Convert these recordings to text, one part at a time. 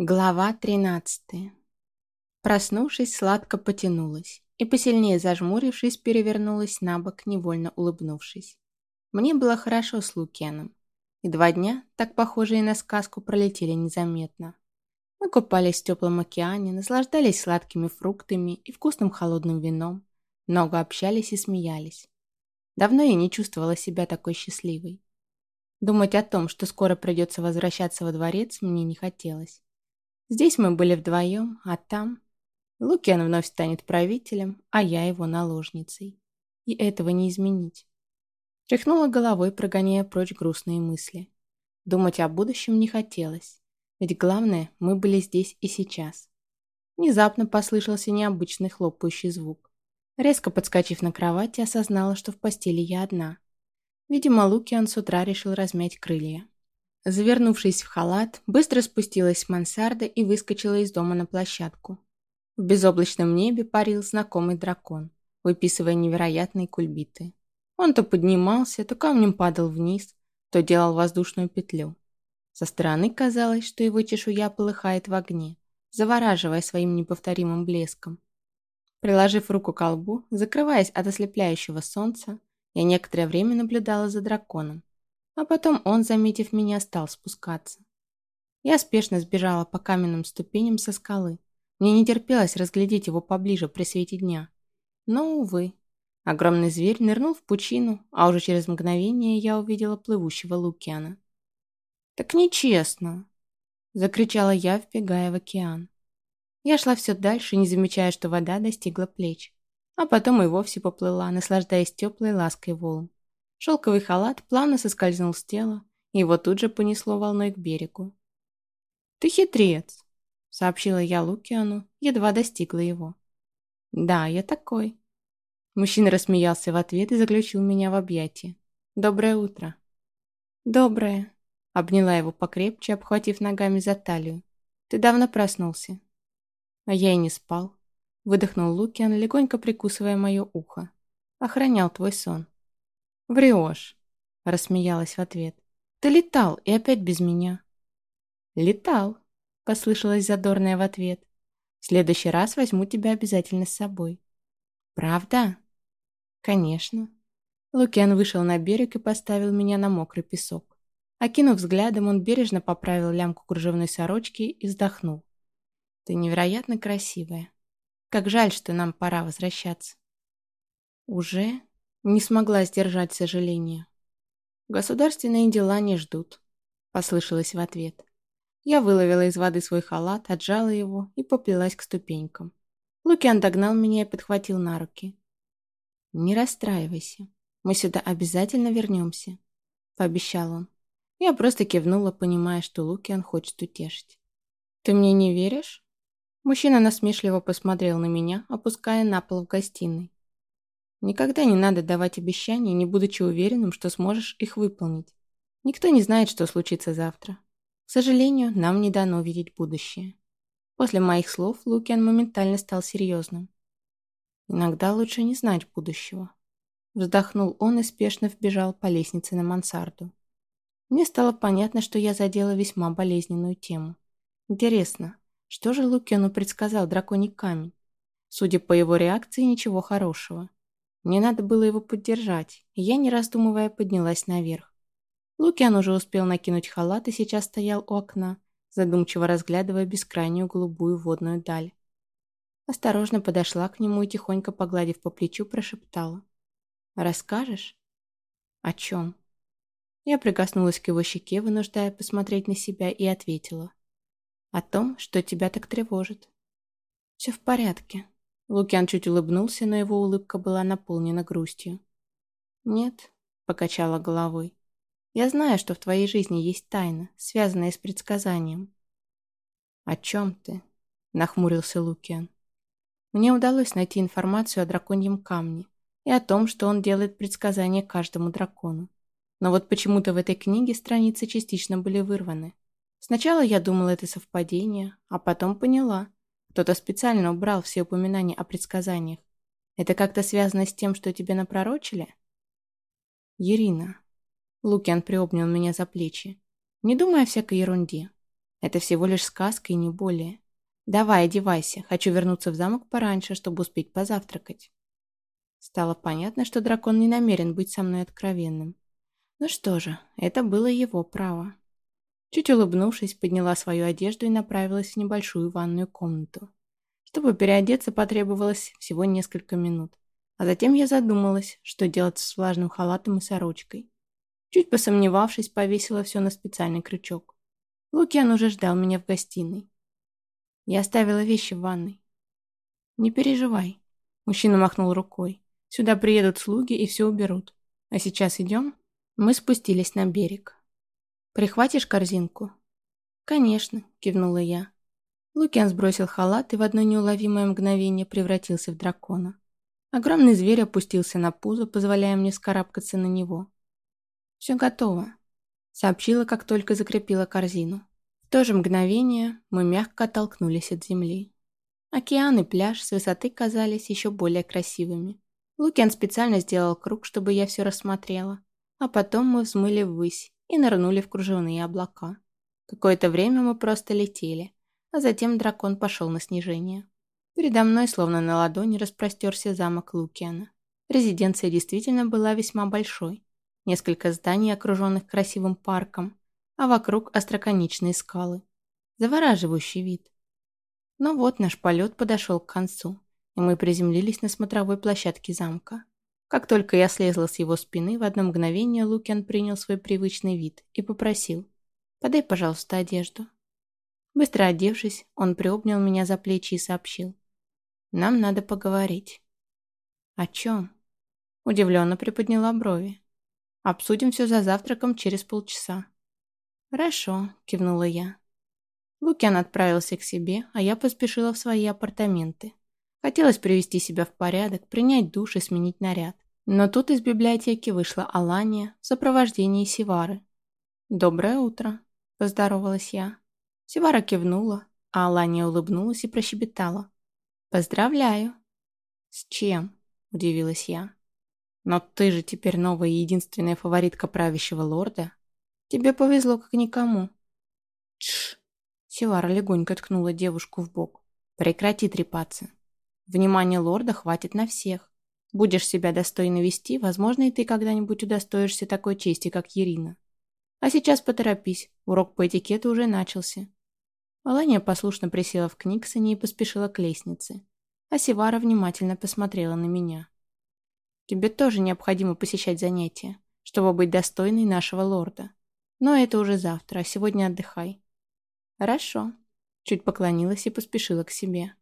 Глава 13 Проснувшись, сладко потянулась и, посильнее зажмурившись, перевернулась на бок, невольно улыбнувшись. Мне было хорошо с Лукеном, и два дня, так похожие на сказку, пролетели незаметно. Мы купались в теплом океане, наслаждались сладкими фруктами и вкусным холодным вином, много общались и смеялись. Давно я не чувствовала себя такой счастливой. Думать о том, что скоро придется возвращаться во дворец, мне не хотелось. Здесь мы были вдвоем, а там... Лукиан вновь станет правителем, а я его наложницей. И этого не изменить. Тряхнула головой, прогоняя прочь грустные мысли. Думать о будущем не хотелось. Ведь главное, мы были здесь и сейчас. Внезапно послышался необычный хлопающий звук. Резко подскочив на кровати, осознала, что в постели я одна. Видимо, Лукиан с утра решил размять крылья. Завернувшись в халат, быстро спустилась с мансарды и выскочила из дома на площадку. В безоблачном небе парил знакомый дракон, выписывая невероятные кульбиты. Он то поднимался, то камнем падал вниз, то делал воздушную петлю. Со стороны казалось, что его чешуя полыхает в огне, завораживая своим неповторимым блеском. Приложив руку к колбу, закрываясь от ослепляющего солнца, я некоторое время наблюдала за драконом, а потом он, заметив меня, стал спускаться. Я спешно сбежала по каменным ступеням со скалы. Мне не терпелось разглядеть его поближе при свете дня. Но, увы, огромный зверь нырнул в пучину, а уже через мгновение я увидела плывущего Лукиана. «Так нечестно!» — закричала я, вбегая в океан. Я шла все дальше, не замечая, что вода достигла плеч, а потом и вовсе поплыла, наслаждаясь теплой лаской волн. Шелковый халат плавно соскользнул с тела, и его тут же понесло волной к берегу. «Ты хитрец», — сообщила я Лукиану, едва достигла его. «Да, я такой». Мужчина рассмеялся в ответ и заключил меня в объятия. «Доброе утро». «Доброе», — обняла его покрепче, обхватив ногами за талию. «Ты давно проснулся». «А я и не спал», — выдохнул Лукиан, легонько прикусывая мое ухо. «Охранял твой сон». «Врешь», — рассмеялась в ответ. «Ты летал, и опять без меня». «Летал», — послышалась задорная в ответ. «В следующий раз возьму тебя обязательно с собой». «Правда?» «Конечно». Лукиан вышел на берег и поставил меня на мокрый песок. Окинув взглядом, он бережно поправил лямку кружевной сорочки и вздохнул. «Ты невероятно красивая. Как жаль, что нам пора возвращаться». «Уже?» Не смогла сдержать сожаление. «Государственные дела не ждут», — послышалось в ответ. Я выловила из воды свой халат, отжала его и поплелась к ступенькам. Лукиан догнал меня и подхватил на руки. «Не расстраивайся. Мы сюда обязательно вернемся», — пообещал он. Я просто кивнула, понимая, что Лукиан хочет утешить. «Ты мне не веришь?» Мужчина насмешливо посмотрел на меня, опуская на пол в гостиной. Никогда не надо давать обещания, не будучи уверенным, что сможешь их выполнить. Никто не знает, что случится завтра. К сожалению, нам не дано видеть будущее. После моих слов Лукиан моментально стал серьезным. Иногда лучше не знать будущего. Вздохнул он и спешно вбежал по лестнице на мансарду. Мне стало понятно, что я задела весьма болезненную тему. Интересно, что же Лукиану предсказал драконий камень? Судя по его реакции, ничего хорошего. Мне надо было его поддержать, и я, не раздумывая, поднялась наверх. Лукиан уже успел накинуть халат и сейчас стоял у окна, задумчиво разглядывая бескрайнюю голубую водную даль. Осторожно подошла к нему и, тихонько погладив по плечу, прошептала. «Расскажешь?» «О чем?» Я прикоснулась к его щеке, вынуждая посмотреть на себя, и ответила. «О том, что тебя так тревожит». «Все в порядке», Лукьян чуть улыбнулся, но его улыбка была наполнена грустью. «Нет», — покачала головой. «Я знаю, что в твоей жизни есть тайна, связанная с предсказанием». «О чем ты?» — нахмурился Лукиан. «Мне удалось найти информацию о драконьем камне и о том, что он делает предсказания каждому дракону. Но вот почему-то в этой книге страницы частично были вырваны. Сначала я думала, это совпадение, а потом поняла — кто-то специально убрал все упоминания о предсказаниях. Это как-то связано с тем, что тебе напророчили? Ирина. Лукиан приобнял меня за плечи. Не думай о всякой ерунде. Это всего лишь сказка и не более. Давай, одевайся. Хочу вернуться в замок пораньше, чтобы успеть позавтракать. Стало понятно, что дракон не намерен быть со мной откровенным. Ну что же, это было его право. Чуть улыбнувшись, подняла свою одежду и направилась в небольшую ванную комнату. Чтобы переодеться, потребовалось всего несколько минут. А затем я задумалась, что делать с влажным халатом и сорочкой. Чуть посомневавшись, повесила все на специальный крючок. Лукиан уже ждал меня в гостиной. Я оставила вещи в ванной. «Не переживай», — мужчина махнул рукой. «Сюда приедут слуги и все уберут. А сейчас идем?» Мы спустились на берег. «Прихватишь корзинку?» «Конечно», — кивнула я. Лукиан сбросил халат и в одно неуловимое мгновение превратился в дракона. Огромный зверь опустился на пузо, позволяя мне скарабкаться на него. «Все готово», — сообщила, как только закрепила корзину. В то же мгновение мы мягко оттолкнулись от земли. Океан и пляж с высоты казались еще более красивыми. Лукиан специально сделал круг, чтобы я все рассмотрела. А потом мы взмыли ввысь и нырнули в кружевные облака. Какое-то время мы просто летели, а затем дракон пошел на снижение. Передо мной, словно на ладони, распростерся замок Лукиана. Резиденция действительно была весьма большой. Несколько зданий, окруженных красивым парком, а вокруг остроконечные скалы. Завораживающий вид. Но вот наш полет подошел к концу, и мы приземлились на смотровой площадке замка. Как только я слезла с его спины, в одно мгновение Лукиан принял свой привычный вид и попросил «Подай, пожалуйста, одежду». Быстро одевшись, он приобнял меня за плечи и сообщил «Нам надо поговорить». «О чем?» Удивленно приподняла брови. «Обсудим все за завтраком через полчаса». «Хорошо», — кивнула я. Лукиан отправился к себе, а я поспешила в свои апартаменты. Хотелось привести себя в порядок, принять душ и сменить наряд. Но тут из библиотеки вышла Алания в сопровождении Сивары. «Доброе утро», — поздоровалась я. Сивара кивнула, а Алания улыбнулась и прощебетала. «Поздравляю». «С чем?» – удивилась я. «Но ты же теперь новая и единственная фаворитка правящего лорда. Тебе повезло как никому». «Тш!» Силара легонько ткнула девушку в бок. «Прекрати трепаться. Внимание лорда хватит на всех. Будешь себя достойно вести, возможно, и ты когда-нибудь удостоишься такой чести, как Ирина. А сейчас поторопись, урок по этикету уже начался». Алания послушно присела в Книксоне и поспешила к лестнице. А Сивара внимательно посмотрела на меня. «Тебе тоже необходимо посещать занятия, чтобы быть достойной нашего лорда. Но это уже завтра, а сегодня отдыхай. Хорошо. Чуть поклонилась и поспешила к себе.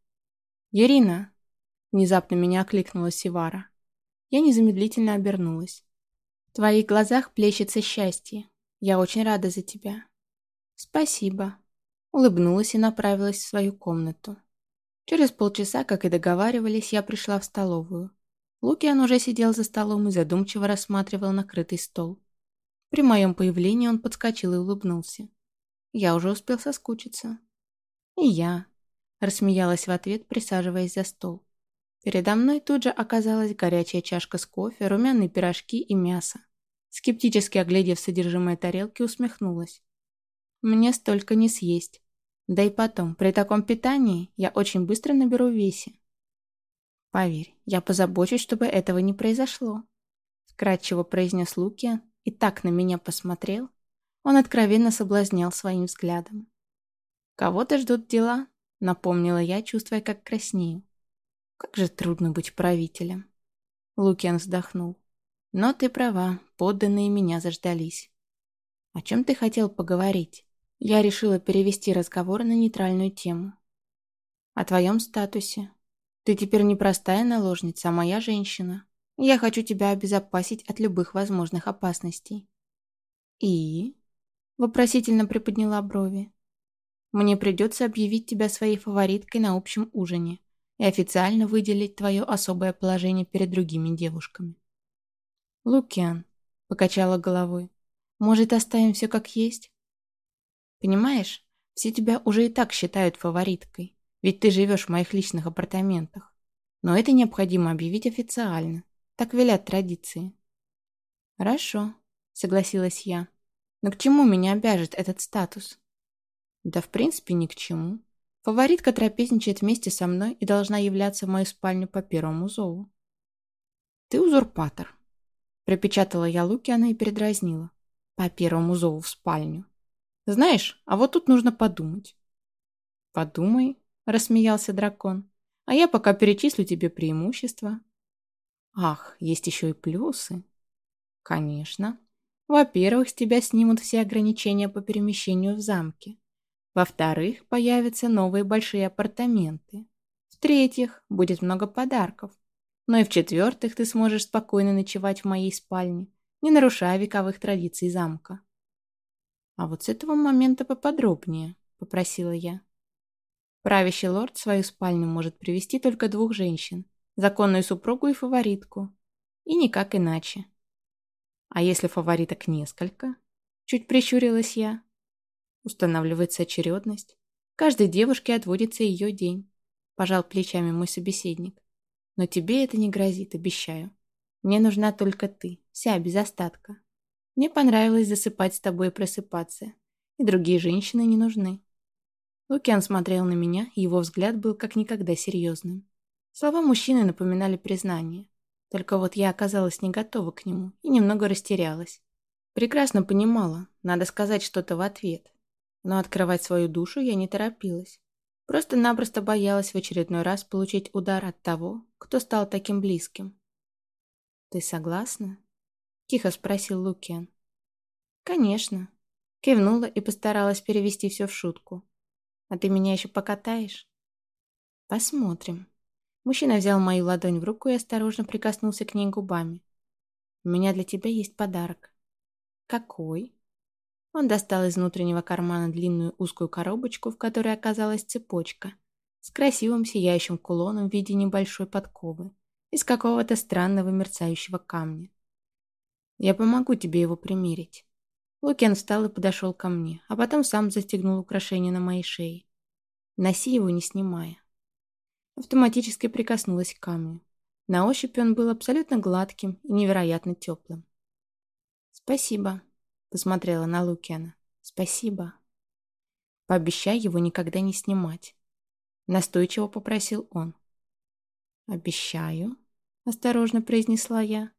Ирина! Внезапно меня окликнула Сивара. Я незамедлительно обернулась. В твоих глазах плещется счастье. Я очень рада за тебя. Спасибо. Улыбнулась и направилась в свою комнату. Через полчаса, как и договаривались, я пришла в столовую. Лукиан уже сидел за столом и задумчиво рассматривал накрытый стол. При моем появлении он подскочил и улыбнулся. Я уже успел соскучиться. И я. Рассмеялась в ответ, присаживаясь за стол. Передо мной тут же оказалась горячая чашка с кофе, румяные пирожки и мясо. Скептически оглядев содержимое тарелки, усмехнулась. Мне столько не съесть. Да и потом, при таком питании я очень быстро наберу весе. Поверь, я позабочусь, чтобы этого не произошло. Вкратчиво произнес Лукиан и так на меня посмотрел, он откровенно соблазнял своим взглядом. «Кого-то ждут дела», — напомнила я, чувствуя, как краснею. «Как же трудно быть правителем». Лукиан вздохнул. «Но ты права, подданные меня заждались». «О чем ты хотел поговорить?» Я решила перевести разговор на нейтральную тему. «О твоем статусе. Ты теперь не простая наложница, а моя женщина. Я хочу тебя обезопасить от любых возможных опасностей». «И?» — вопросительно приподняла брови. «Мне придется объявить тебя своей фавориткой на общем ужине и официально выделить твое особое положение перед другими девушками». «Лукиан», — покачала головой, — «может, оставим все как есть?» «Понимаешь, все тебя уже и так считают фавориткой, ведь ты живешь в моих личных апартаментах. Но это необходимо объявить официально. Так велят традиции. Хорошо, согласилась я. Но к чему меня обяжет этот статус? Да, в принципе, ни к чему. Фаворитка трапезничает вместе со мной и должна являться в мою спальню по первому зову. Ты узурпатор. Припечатала я Лукиана и передразнила. По первому зову в спальню. Знаешь, а вот тут нужно подумать. Подумай, рассмеялся дракон. А я пока перечислю тебе преимущества. Ах, есть еще и плюсы. Конечно. Во-первых, с тебя снимут все ограничения по перемещению в замке. Во-вторых, появятся новые большие апартаменты. В-третьих, будет много подарков. Ну и в-четвертых, ты сможешь спокойно ночевать в моей спальне, не нарушая вековых традиций замка. А вот с этого момента поподробнее, попросила я. Правящий лорд в свою спальню может привести только двух женщин, законную супругу и фаворитку. И никак иначе. А если фавориток несколько? Чуть прищурилась я. Устанавливается очередность. Каждой девушке отводится ее день. Пожал плечами мой собеседник. Но тебе это не грозит, обещаю. Мне нужна только ты, вся, без остатка. Мне понравилось засыпать с тобой и просыпаться. И другие женщины не нужны. Лукиан смотрел на меня, и его взгляд был как никогда серьезным. Слова мужчины напоминали признание. Только вот я оказалась не готова к нему и немного растерялась. Прекрасно понимала, надо сказать что-то в ответ но открывать свою душу я не торопилась. Просто-напросто боялась в очередной раз получить удар от того, кто стал таким близким. «Ты согласна?» – тихо спросил Лукиан. «Конечно», – кивнула и постаралась перевести все в шутку. «А ты меня еще покатаешь?» «Посмотрим». Мужчина взял мою ладонь в руку и осторожно прикоснулся к ней губами. «У меня для тебя есть подарок». «Какой?» Он достал из внутреннего кармана длинную узкую коробочку, в которой оказалась цепочка, с красивым сияющим кулоном в виде небольшой подковы из какого-то странного мерцающего камня. «Я помогу тебе его примерить». Лукен встал и подошел ко мне, а потом сам застегнул украшение на моей шее. «Носи его, не снимая». Автоматически прикоснулась к камню. На ощупь он был абсолютно гладким и невероятно теплым. «Спасибо», Посмотрела на Лукиана. «Спасибо». «Пообещай его никогда не снимать». Настойчиво попросил он. «Обещаю», — осторожно произнесла я.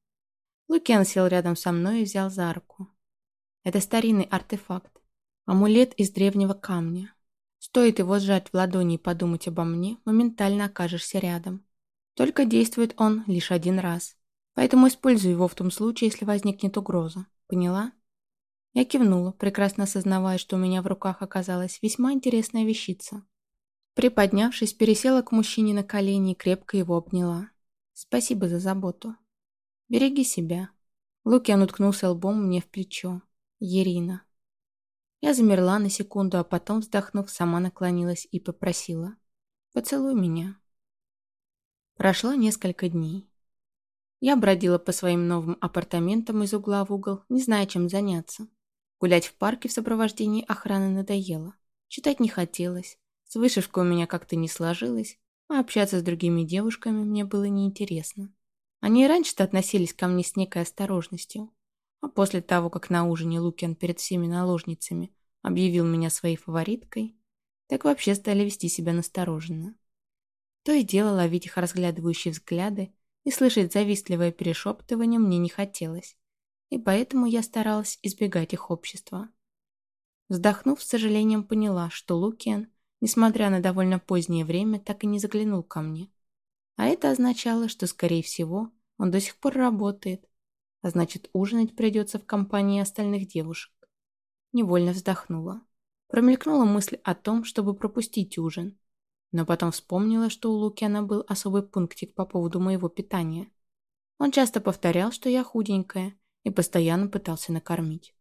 Лукиан сел рядом со мной и взял за руку. Это старинный артефакт. Амулет из древнего камня. Стоит его сжать в ладони и подумать обо мне, моментально окажешься рядом. Только действует он лишь один раз. Поэтому используй его в том случае, если возникнет угроза. Поняла? Я кивнула, прекрасно осознавая, что у меня в руках оказалась весьма интересная вещица. Приподнявшись, пересела к мужчине на колени и крепко его обняла. «Спасибо за заботу. Береги себя». Лукиан уткнулся лбом мне в плечо. «Ерина». Я замерла на секунду, а потом, вздохнув, сама наклонилась и попросила. «Поцелуй меня». Прошло несколько дней. Я бродила по своим новым апартаментам из угла в угол, не зная, чем заняться. Гулять в парке в сопровождении охраны надоело. Читать не хотелось. С вышивкой у меня как-то не сложилось, а общаться с другими девушками мне было неинтересно. Они раньше-то относились ко мне с некой осторожностью. А после того, как на ужине Лукин перед всеми наложницами объявил меня своей фавориткой, так вообще стали вести себя настороженно. То и дело ловить их разглядывающие взгляды и слышать завистливое перешептывание мне не хотелось и поэтому я старалась избегать их общества. Вздохнув, с сожалением поняла, что Лукиан, несмотря на довольно позднее время, так и не заглянул ко мне. А это означало, что, скорее всего, он до сих пор работает, а значит, ужинать придется в компании остальных девушек. Невольно вздохнула. Промелькнула мысль о том, чтобы пропустить ужин. Но потом вспомнила, что у Лукиана был особый пунктик по поводу моего питания. Он часто повторял, что я худенькая, и постоянно пытался накормить.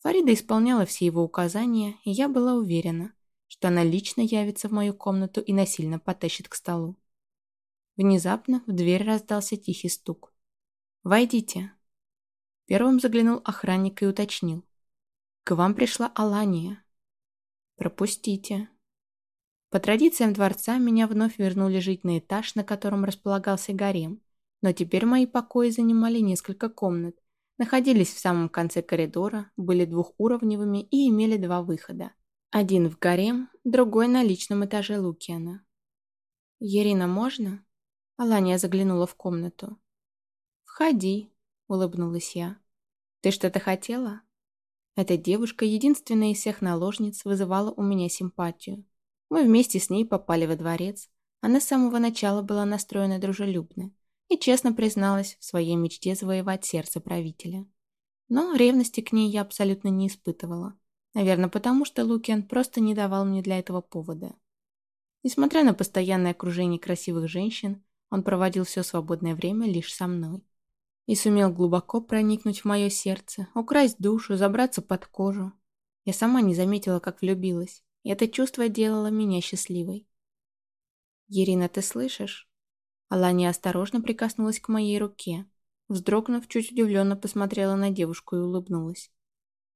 Фарида исполняла все его указания, и я была уверена, что она лично явится в мою комнату и насильно потащит к столу. Внезапно в дверь раздался тихий стук. «Войдите». Первым заглянул охранник и уточнил. «К вам пришла Алания». «Пропустите». По традициям дворца меня вновь вернули жить на этаж, на котором располагался гарем, но теперь мои покои занимали несколько комнат, находились в самом конце коридора, были двухуровневыми и имели два выхода. Один в гарем, другой на личном этаже Лукиана. «Ирина, можно?» Алания заглянула в комнату. «Входи», — улыбнулась я. «Ты что-то хотела?» Эта девушка, единственная из всех наложниц, вызывала у меня симпатию. Мы вместе с ней попали во дворец. Она с самого начала была настроена дружелюбно и честно призналась в своей мечте завоевать сердце правителя. Но ревности к ней я абсолютно не испытывала. Наверное, потому что Лукиан просто не давал мне для этого повода. Несмотря на постоянное окружение красивых женщин, он проводил все свободное время лишь со мной. И сумел глубоко проникнуть в мое сердце, украсть душу, забраться под кожу. Я сама не заметила, как влюбилась, и это чувство делало меня счастливой. «Ирина, ты слышишь?» Алания осторожно прикоснулась к моей руке. Вздрогнув, чуть удивленно посмотрела на девушку и улыбнулась.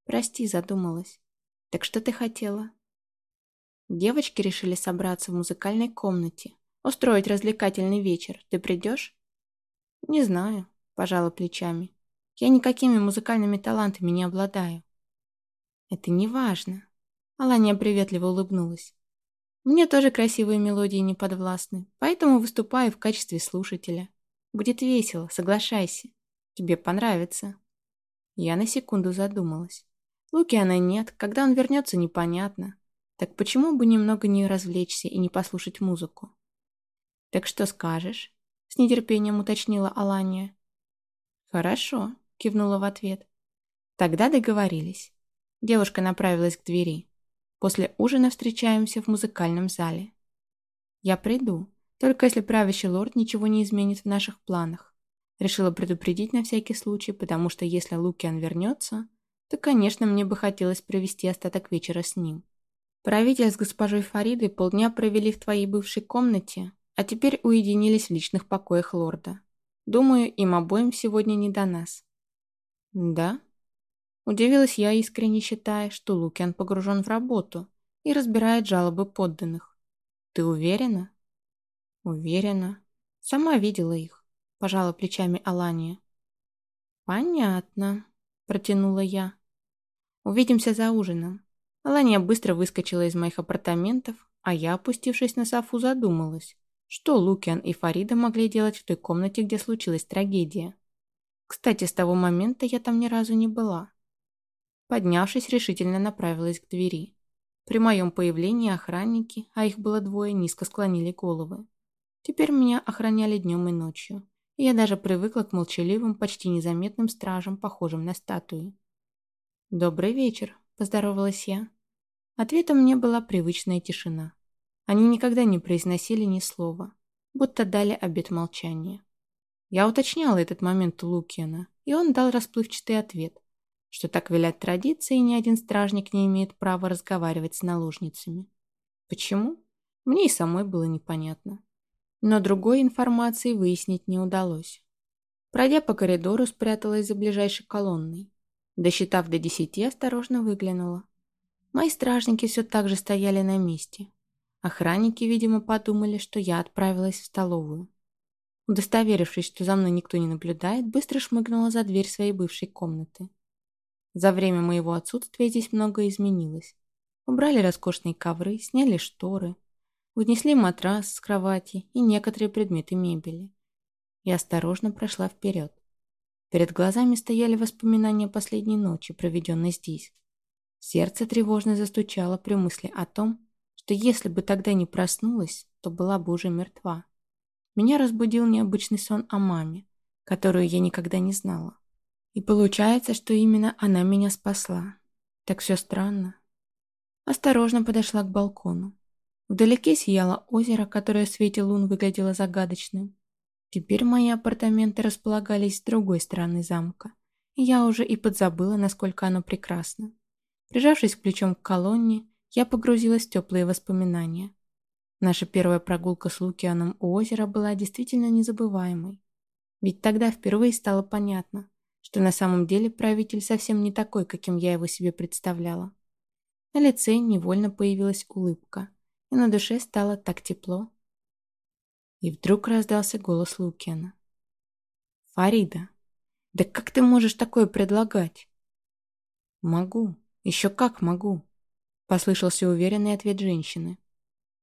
«Прости, задумалась. Так что ты хотела? Девочки решили собраться в музыкальной комнате, устроить развлекательный вечер. Ты придешь? Не знаю, пожала плечами. Я никакими музыкальными талантами не обладаю. Это не важно. Алания приветливо улыбнулась. Мне тоже красивые мелодии не подвластны, поэтому выступаю в качестве слушателя. Будет весело, соглашайся. Тебе понравится. Я на секунду задумалась. Лукиана нет, когда он вернется, непонятно. Так почему бы немного не развлечься и не послушать музыку? «Так что скажешь?» — с нетерпением уточнила Алания. «Хорошо», — кивнула в ответ. «Тогда договорились». Девушка направилась к двери. «После ужина встречаемся в музыкальном зале». «Я приду, только если правящий лорд ничего не изменит в наших планах». Решила предупредить на всякий случай, потому что если Лукиан вернется, то, конечно, мне бы хотелось провести остаток вечера с ним. Правитель с госпожой Фаридой полдня провели в твоей бывшей комнате, а теперь уединились в личных покоях лорда. Думаю, им обоим сегодня не до нас. Да? Удивилась я, искренне считая, что Лукиан погружен в работу и разбирает жалобы подданных. Ты уверена? Уверена. Сама видела их, пожала плечами Алания. Понятно, протянула я. Увидимся за ужином. Алания быстро выскочила из моих апартаментов, а я, опустившись на софу, задумалась, что Лукиан и Фарида могли делать в той комнате, где случилась трагедия. Кстати, с того момента я там ни разу не была. Поднявшись, решительно направилась к двери. При моем появлении охранники, а их было двое, низко склонили головы. Теперь меня охраняли днем и ночью, и я даже привыкла к молчаливым, почти незаметным стражам, похожим на статуи. «Добрый вечер», – поздоровалась я. Ответом мне была привычная тишина. Они никогда не произносили ни слова, будто дали обет молчания. Я уточняла этот момент у Лукиана, и он дал расплывчатый ответ, что так велят традиции, и ни один стражник не имеет права разговаривать с наложницами. Почему? Мне и самой было непонятно. Но другой информации выяснить не удалось. Пройдя по коридору, спряталась за ближайшей колонной. Досчитав до десяти, осторожно выглянула. Мои стражники все так же стояли на месте. Охранники, видимо, подумали, что я отправилась в столовую. Удостоверившись, что за мной никто не наблюдает, быстро шмыгнула за дверь своей бывшей комнаты. За время моего отсутствия здесь многое изменилось. Убрали роскошные ковры, сняли шторы, унесли матрас с кровати и некоторые предметы мебели. Я осторожно прошла вперед. Перед глазами стояли воспоминания последней ночи, проведенной здесь. Сердце тревожно застучало при мысли о том, что если бы тогда не проснулась, то была бы уже мертва. Меня разбудил необычный сон о маме, которую я никогда не знала. И получается, что именно она меня спасла. Так все странно. Осторожно подошла к балкону. Вдалеке сияло озеро, которое в свете лун выглядело загадочным. Теперь мои апартаменты располагались с другой стороны замка, и я уже и подзабыла, насколько оно прекрасно. Прижавшись плечом к колонне, я погрузилась в теплые воспоминания. Наша первая прогулка с Лукианом у озера была действительно незабываемой. Ведь тогда впервые стало понятно, что на самом деле правитель совсем не такой, каким я его себе представляла. На лице невольно появилась улыбка, и на душе стало так тепло, и вдруг раздался голос Лукиана. «Фарида, да как ты можешь такое предлагать?» «Могу, еще как могу». Послышался уверенный ответ женщины.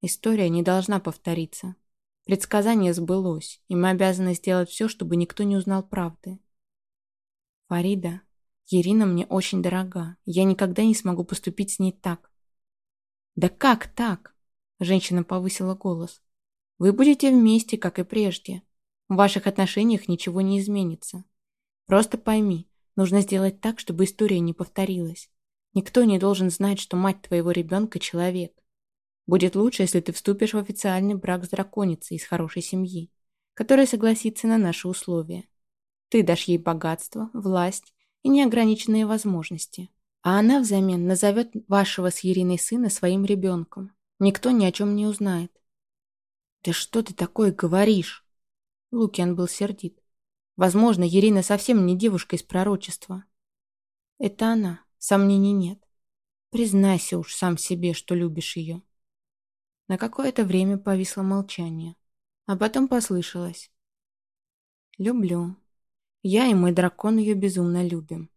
История не должна повториться. Предсказание сбылось, и мы обязаны сделать все, чтобы никто не узнал правды. Фарида, Ирина мне очень дорога. Я никогда не смогу поступить с ней так. Да как так? Женщина повысила голос. Вы будете вместе, как и прежде. В ваших отношениях ничего не изменится. Просто пойми, нужно сделать так, чтобы история не повторилась. Никто не должен знать, что мать твоего ребенка – человек. Будет лучше, если ты вступишь в официальный брак с драконицей из хорошей семьи, которая согласится на наши условия. Ты дашь ей богатство, власть и неограниченные возможности. А она взамен назовет вашего с Ериной сына своим ребенком. Никто ни о чем не узнает. «Да что ты такое говоришь?» Лукиан был сердит. Возможно, Ирина совсем не девушка из пророчества. Это она. Сомнений нет. Признайся уж сам себе, что любишь ее. На какое-то время повисло молчание, а потом послышалось. «Люблю. Я и мой дракон ее безумно любим.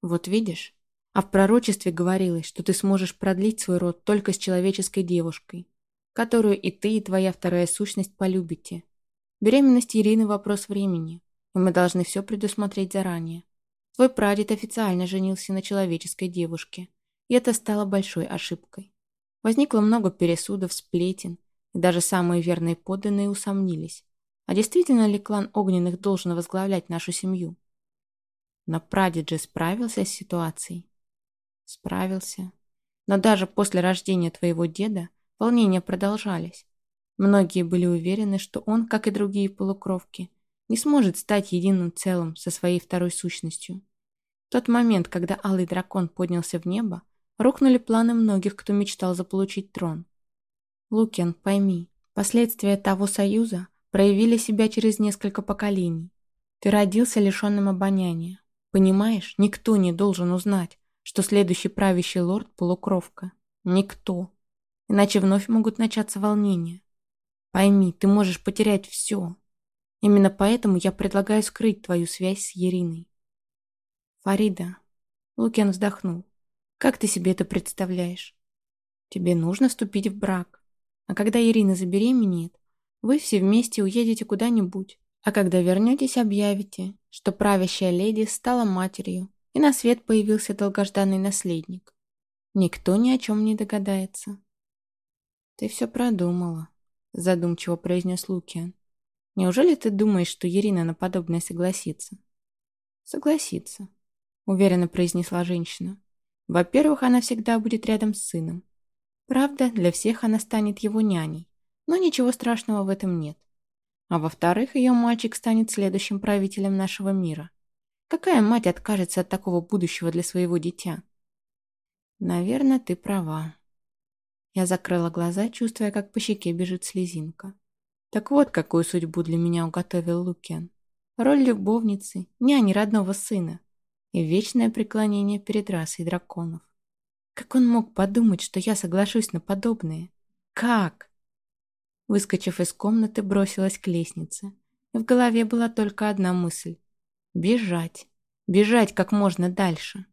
Вот видишь, а в пророчестве говорилось, что ты сможешь продлить свой род только с человеческой девушкой, которую и ты, и твоя вторая сущность полюбите. Беременность Ирины – вопрос времени, и мы должны все предусмотреть заранее. Твой прадед официально женился на человеческой девушке, и это стало большой ошибкой. Возникло много пересудов, сплетен, и даже самые верные подданные усомнились. А действительно ли клан Огненных должен возглавлять нашу семью? Но прадед же справился с ситуацией. Справился. Но даже после рождения твоего деда волнения продолжались. Многие были уверены, что он, как и другие полукровки, не сможет стать единым целым со своей второй сущностью тот момент, когда Алый Дракон поднялся в небо, рухнули планы многих, кто мечтал заполучить трон. Лукин, пойми, последствия того союза проявили себя через несколько поколений. Ты родился лишенным обоняния. Понимаешь, никто не должен узнать, что следующий правящий лорд – полукровка. Никто. Иначе вновь могут начаться волнения. Пойми, ты можешь потерять все. Именно поэтому я предлагаю скрыть твою связь с Ериной. «Фарида». Лукиан вздохнул. «Как ты себе это представляешь? Тебе нужно вступить в брак. А когда Ирина забеременеет, вы все вместе уедете куда-нибудь. А когда вернетесь, объявите, что правящая леди стала матерью, и на свет появился долгожданный наследник. Никто ни о чем не догадается». «Ты все продумала», — задумчиво произнес Лукиан. «Неужели ты думаешь, что Ирина на подобное согласится?» «Согласится», уверенно произнесла женщина. Во-первых, она всегда будет рядом с сыном. Правда, для всех она станет его няней, но ничего страшного в этом нет. А во-вторых, ее мальчик станет следующим правителем нашего мира. Какая мать откажется от такого будущего для своего дитя? Наверное, ты права. Я закрыла глаза, чувствуя, как по щеке бежит слезинка. Так вот, какую судьбу для меня уготовил Лукен. Роль любовницы, няни родного сына и вечное преклонение перед расой драконов. Как он мог подумать, что я соглашусь на подобное? Как? Выскочив из комнаты, бросилась к лестнице. И в голове была только одна мысль. Бежать. Бежать как можно дальше.